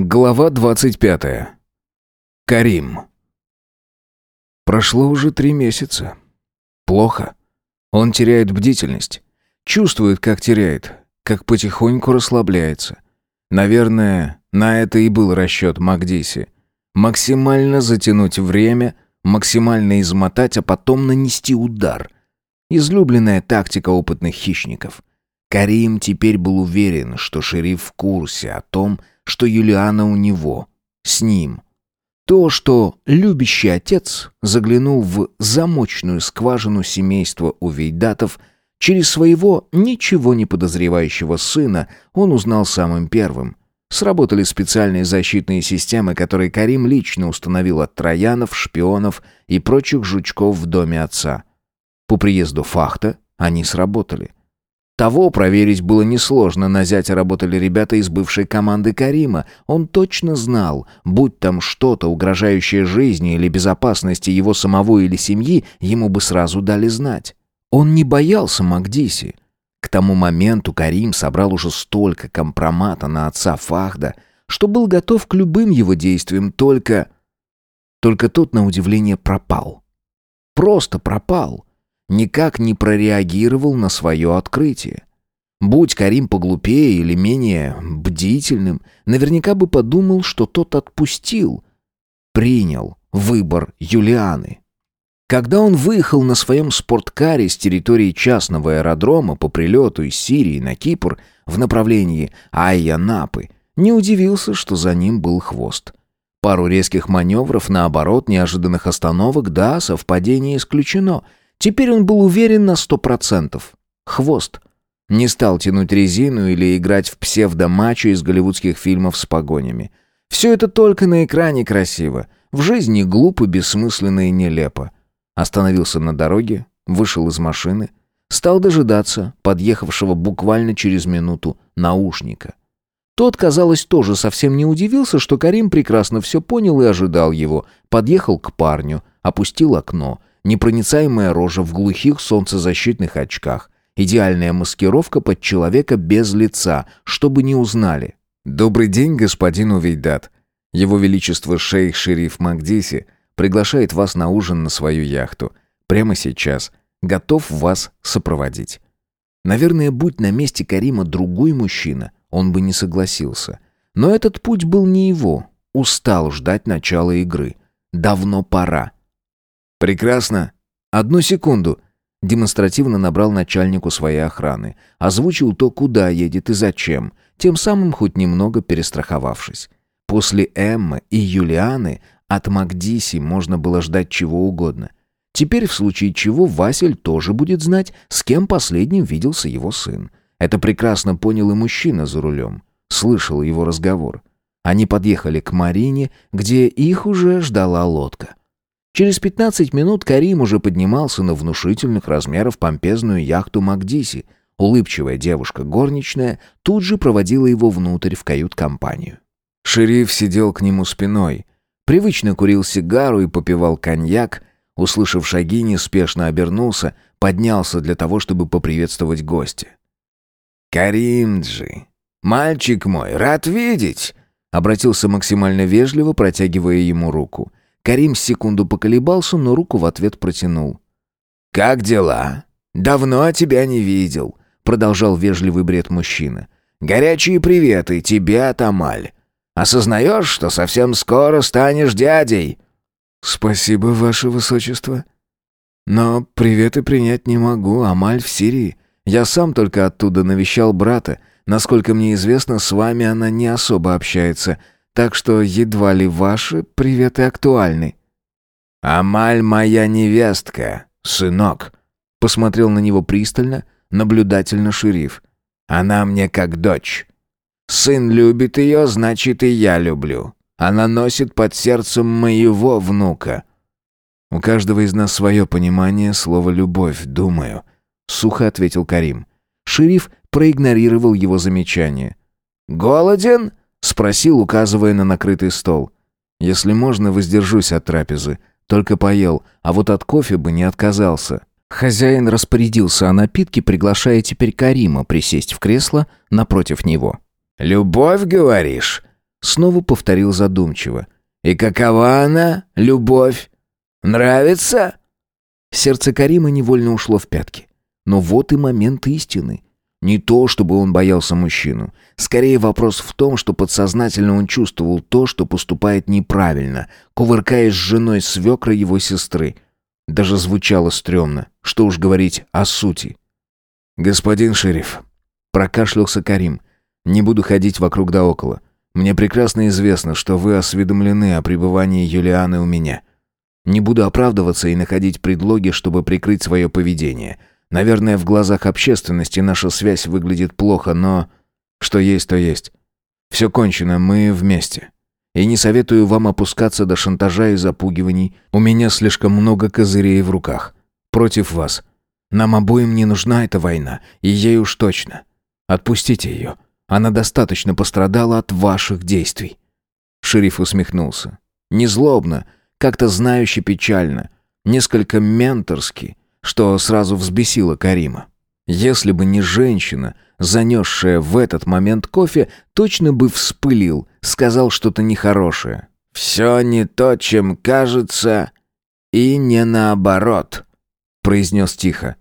Глава 25. Карим. Прошло уже три месяца. Плохо. Он теряет бдительность. Чувствует, как теряет, как потихоньку расслабляется. Наверное, на это и был расчет Макдиси. Максимально затянуть время, максимально измотать, а потом нанести удар. Излюбленная тактика опытных хищников. Карим теперь был уверен, что шериф в курсе о том, что Юлиана у него, с ним. То, что любящий отец заглянул в замочную скважину семейства Увейдатов, через своего ничего не подозревающего сына он узнал самым первым. Сработали специальные защитные системы, которые Карим лично установил от троянов, шпионов и прочих жучков в доме отца. По приезду Фахта они сработали. Того проверить было несложно, на зятя работали ребята из бывшей команды Карима. Он точно знал, будь там что-то, угрожающее жизни или безопасности его самого или семьи, ему бы сразу дали знать. Он не боялся Макдиси. К тому моменту Карим собрал уже столько компромата на отца Фахда, что был готов к любым его действиям, только... Только тот, на удивление, пропал. Просто пропал никак не прореагировал на свое открытие. Будь Карим поглупее или менее бдительным, наверняка бы подумал, что тот отпустил, принял выбор Юлианы. Когда он выехал на своем спорткаре с территории частного аэродрома по прилету из Сирии на Кипр в направлении Айя-Напы, не удивился, что за ним был хвост. Пару резких маневров, наоборот, неожиданных остановок, да, совпадение исключено — Теперь он был уверен на сто процентов. Хвост. Не стал тянуть резину или играть в псевдомачо из голливудских фильмов с погонями. Все это только на экране красиво. В жизни глупо, бессмысленно и нелепо. Остановился на дороге, вышел из машины, стал дожидаться подъехавшего буквально через минуту наушника. Тот, казалось, тоже совсем не удивился, что Карим прекрасно все понял и ожидал его. Подъехал к парню, опустил окно, Непроницаемая рожа в глухих солнцезащитных очках. Идеальная маскировка под человека без лица, чтобы не узнали. «Добрый день, господин Увейдат. Его Величество шейх Шериф Магдиси приглашает вас на ужин на свою яхту. Прямо сейчас. Готов вас сопроводить». Наверное, будь на месте Карима другой мужчина, он бы не согласился. Но этот путь был не его. Устал ждать начала игры. Давно пора. «Прекрасно. Одну секунду». Демонстративно набрал начальнику своей охраны. Озвучил то, куда едет и зачем, тем самым хоть немного перестраховавшись. После Эммы и Юлианы от Макдиси можно было ждать чего угодно. Теперь, в случае чего, Василь тоже будет знать, с кем последним виделся его сын. Это прекрасно понял и мужчина за рулем. Слышал его разговор. Они подъехали к Марине, где их уже ждала лодка. Через 15 минут Карим уже поднимался на внушительных размеров помпезную яхту Макдиси. Улыбчивая девушка горничная тут же проводила его внутрь в кают-компанию. Шериф сидел к нему спиной, привычно курил сигару и попивал коньяк. Услышав шаги, неспешно обернулся, поднялся для того, чтобы поприветствовать гостя. «Каримджи, мальчик мой, рад видеть!» Обратился максимально вежливо, протягивая ему руку. Карим секунду поколебался, но руку в ответ протянул. «Как дела? Давно тебя не видел», — продолжал вежливый бред мужчина. «Горячие приветы тебе от Амаль. Осознаешь, что совсем скоро станешь дядей?» «Спасибо, ваше высочество. Но приветы принять не могу, Амаль в Сирии. Я сам только оттуда навещал брата. Насколько мне известно, с вами она не особо общается так что едва ли ваши приветы актуальны». «Амаль моя невестка, сынок», — посмотрел на него пристально, наблюдательно шериф. «Она мне как дочь. Сын любит ее, значит, и я люблю. Она носит под сердцем моего внука». «У каждого из нас свое понимание слова «любовь», думаю», — сухо ответил Карим. Шериф проигнорировал его замечание. «Голоден?» — спросил, указывая на накрытый стол. «Если можно, воздержусь от трапезы. Только поел, а вот от кофе бы не отказался». Хозяин распорядился о напитке, приглашая теперь Карима присесть в кресло напротив него. «Любовь, говоришь?» снова повторил задумчиво. «И какова она, любовь? Нравится?» Сердце Карима невольно ушло в пятки. Но вот и момент истины. Не то, чтобы он боялся мужчину. Скорее вопрос в том, что подсознательно он чувствовал то, что поступает неправильно, кувыркаясь с женой свекра его сестры. Даже звучало стрёмно, что уж говорить о сути. «Господин шериф», — прокашлялся Карим, — «не буду ходить вокруг да около. Мне прекрасно известно, что вы осведомлены о пребывании Юлианы у меня. Не буду оправдываться и находить предлоги, чтобы прикрыть свое поведение». Наверное, в глазах общественности наша связь выглядит плохо, но... Что есть, то есть. Все кончено, мы вместе. И не советую вам опускаться до шантажа и запугиваний. У меня слишком много козырей в руках. Против вас. Нам обоим не нужна эта война, и ей уж точно. Отпустите ее. Она достаточно пострадала от ваших действий». Шериф усмехнулся. Не злобно, как-то знающе печально, несколько менторски, что сразу взбесило Карима. Если бы не женщина, занесшая в этот момент кофе, точно бы вспылил, сказал что-то нехорошее. «Все не то, чем кажется, и не наоборот», — произнес тихо.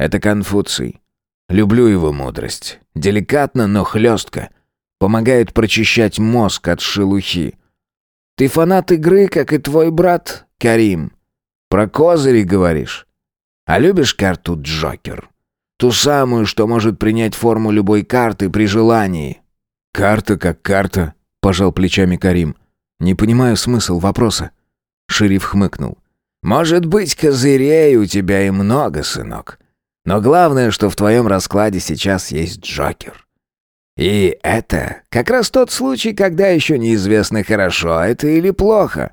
«Это Конфуций. Люблю его мудрость. Деликатно, но хлестко. Помогает прочищать мозг от шелухи. Ты фанат игры, как и твой брат, Карим. Про козыри говоришь. А любишь карту Джокер? Ту самую, что может принять форму любой карты при желании. Карта как карта, пожал плечами Карим. Не понимаю смысл вопроса. Шериф хмыкнул. Может быть, козырей у тебя и много, сынок. Но главное, что в твоем раскладе сейчас есть Джокер. И это как раз тот случай, когда еще неизвестно, хорошо это или плохо.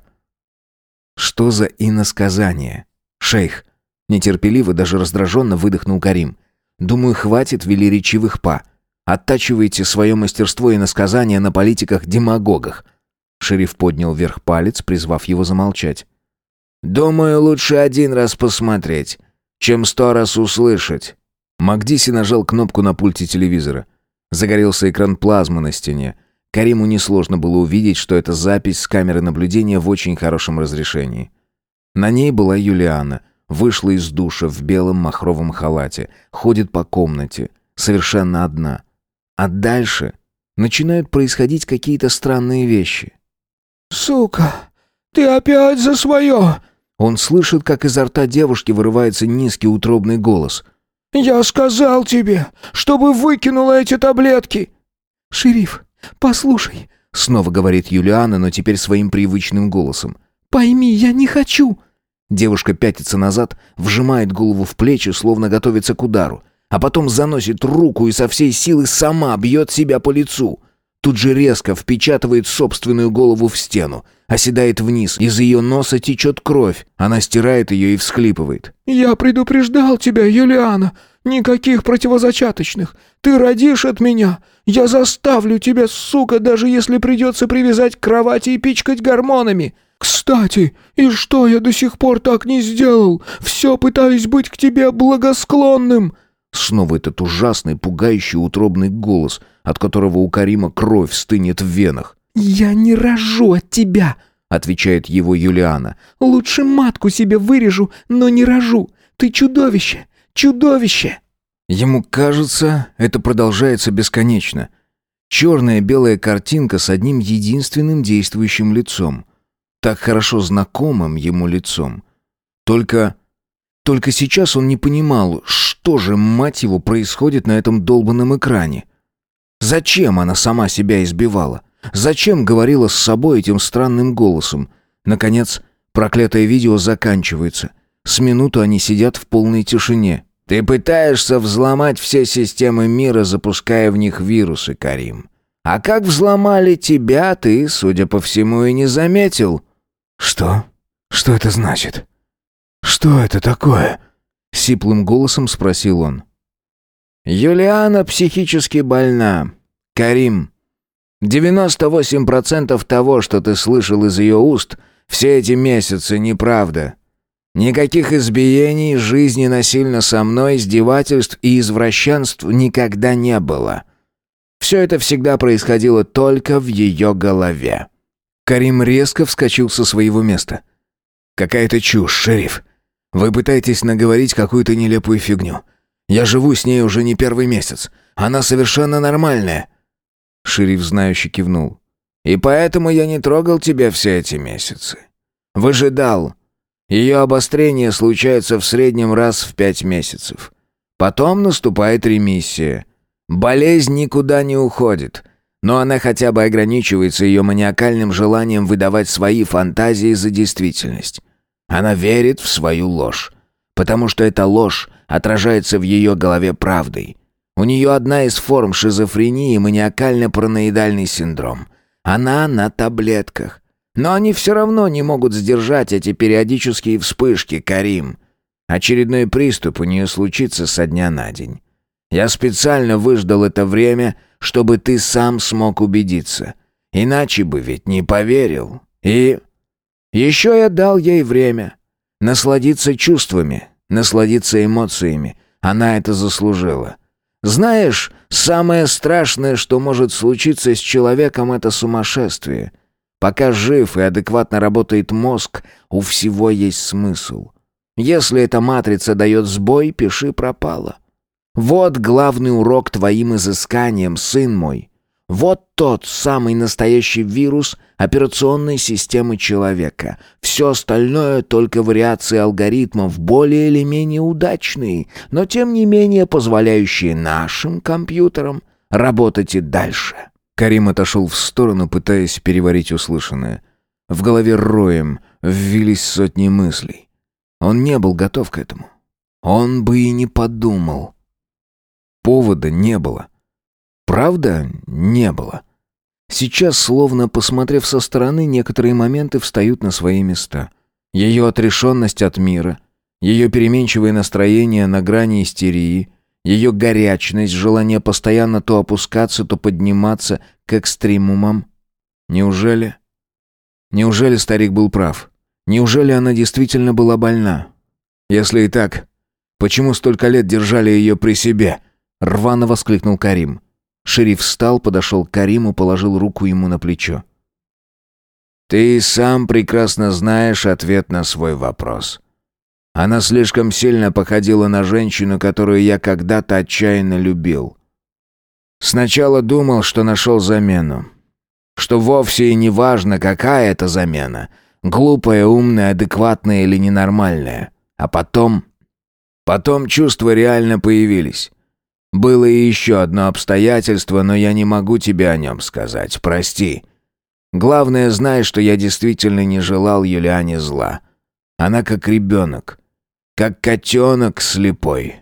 Что за иносказание? Шейх, Нетерпеливо, даже раздраженно выдохнул Карим. «Думаю, хватит велеречивых па. Оттачивайте свое мастерство и насказания на политиках-демагогах». Шериф поднял вверх палец, призвав его замолчать. «Думаю, лучше один раз посмотреть, чем сто раз услышать». Макдиси нажал кнопку на пульте телевизора. Загорелся экран плазмы на стене. Кариму несложно было увидеть, что это запись с камеры наблюдения в очень хорошем разрешении. На ней была Юлиана, Вышла из душа в белом махровом халате, ходит по комнате, совершенно одна. А дальше начинают происходить какие-то странные вещи. «Сука, ты опять за свое!» Он слышит, как изо рта девушки вырывается низкий утробный голос. «Я сказал тебе, чтобы выкинула эти таблетки!» «Шериф, послушай!» Снова говорит Юлиана, но теперь своим привычным голосом. «Пойми, я не хочу!» Девушка пятится назад, вжимает голову в плечи, словно готовится к удару, а потом заносит руку и со всей силы сама бьет себя по лицу. Тут же резко впечатывает собственную голову в стену, оседает вниз, из ее носа течет кровь, она стирает ее и всхлипывает. «Я предупреждал тебя, Юлиана, никаких противозачаточных, ты родишь от меня, я заставлю тебя, сука, даже если придется привязать к кровати и пичкать гормонами». «Кстати, и что я до сих пор так не сделал? Все пытаюсь быть к тебе благосклонным!» Снова этот ужасный, пугающий утробный голос, от которого у Карима кровь стынет в венах. «Я не рожу от тебя!» — отвечает его Юлиана. «Лучше матку себе вырежу, но не рожу. Ты чудовище! Чудовище!» Ему кажется, это продолжается бесконечно. Черная белая картинка с одним единственным действующим лицом так хорошо знакомым ему лицом. Только... Только сейчас он не понимал, что же, мать его, происходит на этом долбанном экране. Зачем она сама себя избивала? Зачем говорила с собой этим странным голосом? Наконец, проклятое видео заканчивается. С минуту они сидят в полной тишине. «Ты пытаешься взломать все системы мира, запуская в них вирусы, Карим. А как взломали тебя, ты, судя по всему, и не заметил». «Что? Что это значит? Что это такое?» Сиплым голосом спросил он. «Юлиана психически больна. Карим, 98% того, что ты слышал из ее уст, все эти месяцы неправда. Никаких избиений, жизни насильно со мной, издевательств и извращенств никогда не было. Все это всегда происходило только в ее голове. Карим резко вскочил со своего места. «Какая-то чушь, шериф. Вы пытаетесь наговорить какую-то нелепую фигню. Я живу с ней уже не первый месяц. Она совершенно нормальная». Шериф знающе кивнул. «И поэтому я не трогал тебя все эти месяцы. Выжидал. Ее обострение случается в среднем раз в пять месяцев. Потом наступает ремиссия. Болезнь никуда не уходит, но она хотя бы ограничивается ее маниакальным желанием выдавать свои фантазии за действительность. Она верит в свою ложь, потому что эта ложь отражается в ее голове правдой. У нее одна из форм шизофрении маниакально-параноидальный синдром. Она на таблетках. Но они все равно не могут сдержать эти периодические вспышки, Карим. Очередной приступ у нее случится со дня на день. Я специально выждал это время, чтобы ты сам смог убедиться. Иначе бы ведь не поверил. И... Еще я дал ей время. Насладиться чувствами, насладиться эмоциями. Она это заслужила. Знаешь, самое страшное, что может случиться с человеком, это сумасшествие. Пока жив и адекватно работает мозг, у всего есть смысл. Если эта матрица дает сбой, пиши пропало. Вот главный урок твоим изысканиям, сын мой. Вот тот самый настоящий вирус операционной системы человека. Все остальное только вариации алгоритмов, более или менее удачные, но тем не менее позволяющие нашим компьютерам работать и дальше. Карим отошел в сторону, пытаясь переварить услышанное. В голове роем ввились сотни мыслей. Он не был готов к этому. Он бы и не подумал. Повода не было. Правда, не было. Сейчас, словно посмотрев со стороны, некоторые моменты встают на свои места. Ее отрешенность от мира, ее переменчивое настроение на грани истерии, ее горячность, желание постоянно то опускаться, то подниматься к экстремумам. Неужели? Неужели старик был прав? Неужели она действительно была больна? Если и так, почему столько лет держали ее при себе? Рвано воскликнул Карим. Шериф встал, подошел к Кариму, положил руку ему на плечо. «Ты сам прекрасно знаешь ответ на свой вопрос. Она слишком сильно походила на женщину, которую я когда-то отчаянно любил. Сначала думал, что нашел замену. Что вовсе и не важно, какая это замена. Глупая, умная, адекватная или ненормальная. А потом... Потом чувства реально появились. Было и еще одно обстоятельство, но я не могу тебе о нем сказать. Прости. Главное, знай, что я действительно не желал Юлиане зла. Она как ребенок. Как котенок слепой.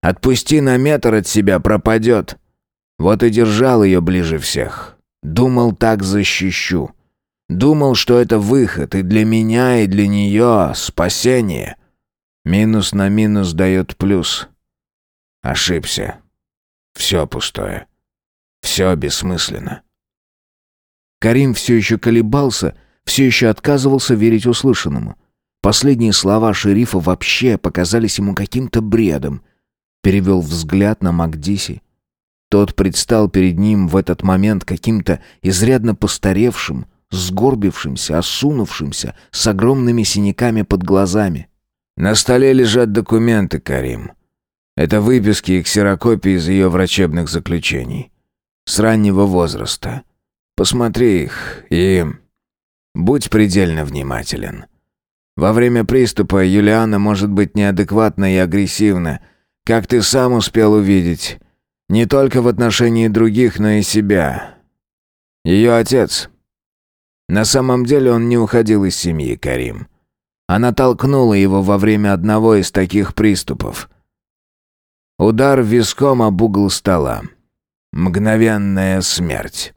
Отпусти на метр от себя, пропадет. Вот и держал ее ближе всех. Думал, так защищу. Думал, что это выход и для меня, и для нее спасение. Минус на минус дает плюс. Ошибся. Все пустое. Все бессмысленно. Карим все еще колебался, все еще отказывался верить услышанному. Последние слова шерифа вообще показались ему каким-то бредом. Перевел взгляд на Макдиси. Тот предстал перед ним в этот момент каким-то изрядно постаревшим, сгорбившимся, осунувшимся, с огромными синяками под глазами. «На столе лежат документы, Карим. Это выписки и ксерокопии из ее врачебных заключений. С раннего возраста. Посмотри их и... Будь предельно внимателен. Во время приступа Юлиана может быть неадекватна и агрессивна, как ты сам успел увидеть. Не только в отношении других, но и себя. Ее отец. На самом деле он не уходил из семьи, Карим. Она толкнула его во время одного из таких приступов. Удар виском об угол стола. Мгновенная смерть.